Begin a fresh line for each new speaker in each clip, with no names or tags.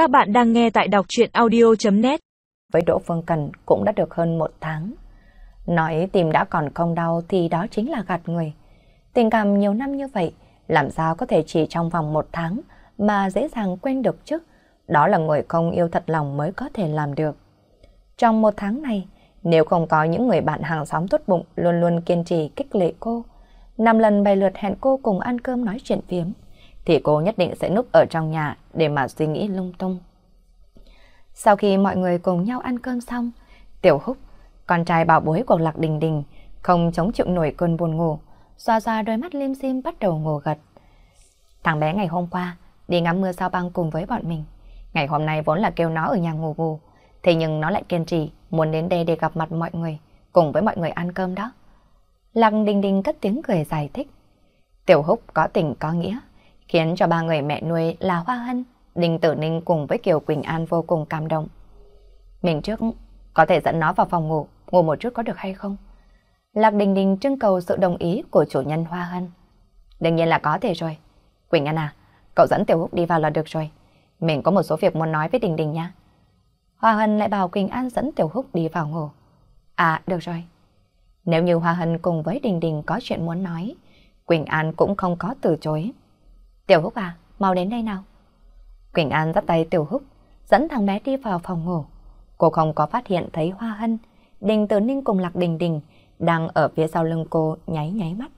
Các bạn đang nghe tại đọc chuyện audio.net
Với Đỗ Phương Cần cũng đã được hơn một tháng. Nói tìm đã còn không đau thì đó chính là gạt người. Tình cảm nhiều năm như vậy, làm sao có thể chỉ trong vòng một tháng mà dễ dàng quên được chứ? Đó là người không yêu thật lòng mới có thể làm được. Trong một tháng này, nếu không có những người bạn hàng xóm tốt bụng luôn luôn kiên trì kích lệ cô, năm lần bày lượt hẹn cô cùng ăn cơm nói chuyện phiếm, thì cô nhất định sẽ núp ở trong nhà để mà suy nghĩ lung tung. Sau khi mọi người cùng nhau ăn cơm xong, Tiểu Húc, con trai bảo bối của Lạc Đình Đình, không chống chịu nổi cơn buồn ngủ, xoa xoa đôi mắt lim dim bắt đầu ngủ gật. Thằng bé ngày hôm qua đi ngắm mưa sao băng cùng với bọn mình. Ngày hôm nay vốn là kêu nó ở nhà ngủ ngủ, thế nhưng nó lại kiên trì muốn đến đây để gặp mặt mọi người, cùng với mọi người ăn cơm đó. Lạc Đình Đình cất tiếng cười giải thích. Tiểu Húc có tình có nghĩa, khiến cho ba người mẹ nuôi là Hoa Hân, Đinh Tử Ninh cùng với Kiều Quỳnh An vô cùng cảm động. Mình trước có thể dẫn nó vào phòng ngủ, ngủ một chút có được hay không? Lạc Đình Đình trưng cầu sự đồng ý của chủ nhân Hoa Hân. Đương nhiên là có thể rồi. Quỳnh An à, cậu dẫn Tiểu Húc đi vào là được rồi. Mình có một số việc muốn nói với Đình Đình nha. Hoa Hân lại bảo Quỳnh An dẫn Tiểu Húc đi vào ngủ. À, được rồi. Nếu như Hoa Hân cùng với Đình Đình có chuyện muốn nói, Quỳnh An cũng không có từ chối. Tiểu Húc à, mau đến đây nào. Quỳnh An dắt tay Tiểu Húc, dẫn thằng bé đi vào phòng ngủ. Cô không có phát hiện thấy Hoa Hân, Đình Tử Ninh cùng Lạc Đình Đình đang ở phía sau lưng cô nháy nháy mắt.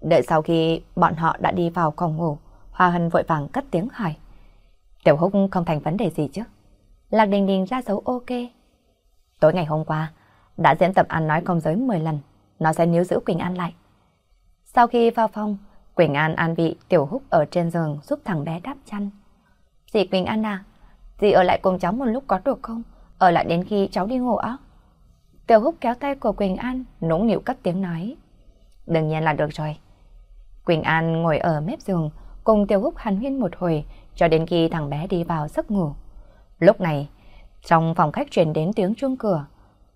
Đợi sau khi bọn họ đã đi vào phòng ngủ, Hoa Hân vội vàng cất tiếng hỏi. Tiểu Húc không thành vấn đề gì chứ? Lạc Đình Đình ra dấu ok. Tối ngày hôm qua, đã diễn tập ăn nói không giới 10 lần, nó sẽ níu giữ Quỳnh An lại. Sau khi vào phòng, Quỳnh An an vị Tiểu Húc ở trên giường giúp thằng bé đắp chăn. Dì Quỳnh An à, dì ở lại cùng cháu một lúc có được không? Ở lại đến khi cháu đi ngủ á. Tiểu Húc kéo tay của Quỳnh An, nũng nịu cất tiếng nói. Đương nhiên là được rồi. Quỳnh An ngồi ở mép giường, cùng Tiểu Húc hàn huyên một hồi, cho đến khi thằng bé đi vào giấc ngủ. Lúc này, trong phòng khách truyền đến tiếng chuông cửa,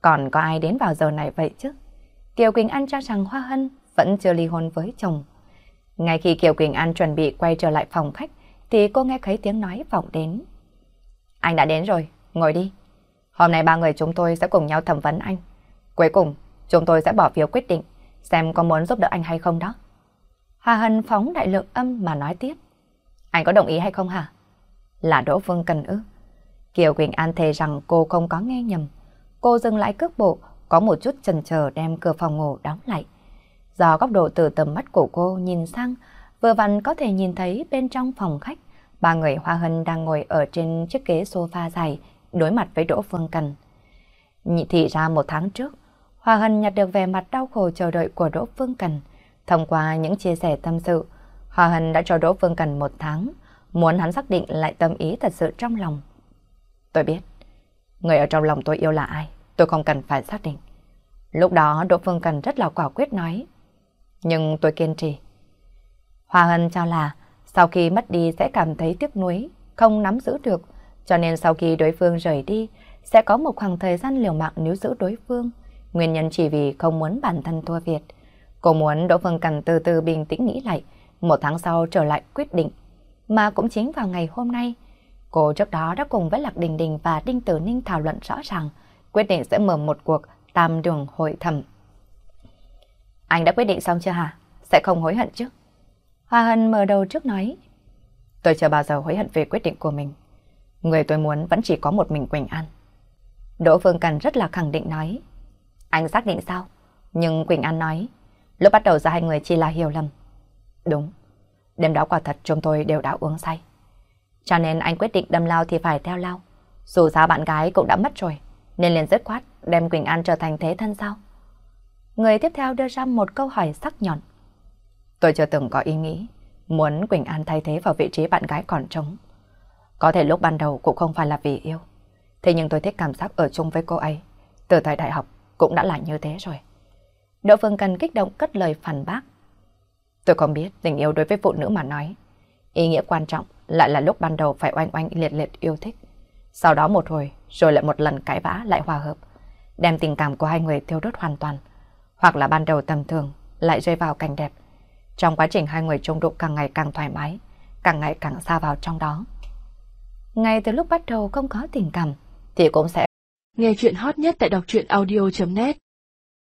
còn có ai đến vào giờ này vậy chứ? Kiều Quỳnh An cho rằng Hoa Hân vẫn chưa ly hôn với chồng. Ngay khi Kiều Quỳnh An chuẩn bị quay trở lại phòng khách, thì cô nghe thấy tiếng nói vọng đến. Anh đã đến rồi, ngồi đi. Hôm nay ba người chúng tôi sẽ cùng nhau thẩm vấn anh. Cuối cùng, chúng tôi sẽ bỏ phiếu quyết định xem có muốn giúp đỡ anh hay không đó. Hà Hân phóng đại lượng âm mà nói tiếp. Anh có đồng ý hay không hả? Là Đỗ Phương Cần ư? Kiều Quỳnh An thề rằng cô không có nghe nhầm. Cô dừng lại cước bộ, có một chút chần chờ đem cửa phòng ngủ đóng lại. Do góc độ từ tầm mắt của cô nhìn sang, vừa vặn có thể nhìn thấy bên trong phòng khách, ba người Hoa Hân đang ngồi ở trên chiếc ghế sofa dài, đối mặt với Đỗ Phương Cần. Nhị thị ra một tháng trước, Hoa Hân nhặt được vẻ mặt đau khổ chờ đợi của Đỗ Phương Cần. Thông qua những chia sẻ tâm sự, Hoa Hân đã cho Đỗ Phương Cần một tháng, muốn hắn xác định lại tâm ý thật sự trong lòng. Tôi biết, người ở trong lòng tôi yêu là ai, tôi không cần phải xác định. Lúc đó Đỗ Phương Cần rất là quả quyết nói, nhưng tôi kiên trì. Hoa Hân cho là sau khi mất đi sẽ cảm thấy tiếc nuối, không nắm giữ được, cho nên sau khi đối phương rời đi sẽ có một khoảng thời gian liều mạng níu giữ đối phương. Nguyên nhân chỉ vì không muốn bản thân thua Việt. Cô muốn Đỗ Phương Cần từ từ bình tĩnh nghĩ lại, một tháng sau trở lại quyết định. Mà cũng chính vào ngày hôm nay, cô trước đó đã cùng với Lạc Đình Đình và Đinh Tử Ninh thảo luận rõ ràng, quyết định sẽ mở một cuộc tam đường hội thẩm. Anh đã quyết định xong chưa hả? Sẽ không hối hận chứ? Hoa Hân mở đầu trước nói. Tôi chưa bao giờ hối hận về quyết định của mình. Người tôi muốn vẫn chỉ có một mình Quỳnh An. Đỗ Phương Cần rất là khẳng định nói. Anh xác định sao? Nhưng Quỳnh An nói. Lúc bắt đầu ra hai người chỉ là hiểu lầm. Đúng. Đêm đó quả thật chúng tôi đều đã uống say. Cho nên anh quyết định đâm lao thì phải theo lao. Dù sao bạn gái cũng đã mất rồi. Nên liền dứt khoát đem Quỳnh An trở thành thế thân sao? Người tiếp theo đưa ra một câu hỏi sắc nhọn. Tôi chưa từng có ý nghĩ muốn Quỳnh An thay thế vào vị trí bạn gái còn trống. Có thể lúc ban đầu cũng không phải là vì yêu. Thế nhưng tôi thích cảm giác ở chung với cô ấy. Từ thời đại học cũng đã là như thế rồi. Đỗ Phương Cần kích động cất lời phản bác. Tôi không biết tình yêu đối với phụ nữ mà nói. Ý nghĩa quan trọng lại là lúc ban đầu phải oanh oanh liệt liệt yêu thích. Sau đó một hồi, rồi lại một lần cãi vã lại hòa hợp. Đem tình cảm của hai người thiêu đốt hoàn toàn hoặc là ban đầu tầm thường lại rơi vào cảnh đẹp. Trong quá trình hai người chung đụng càng ngày càng thoải mái, càng ngày càng xa vào trong đó. ngay từ lúc bắt đầu không có tình cảm, thì cũng sẽ
nghe chuyện hot nhất tại đọc truyện audio.net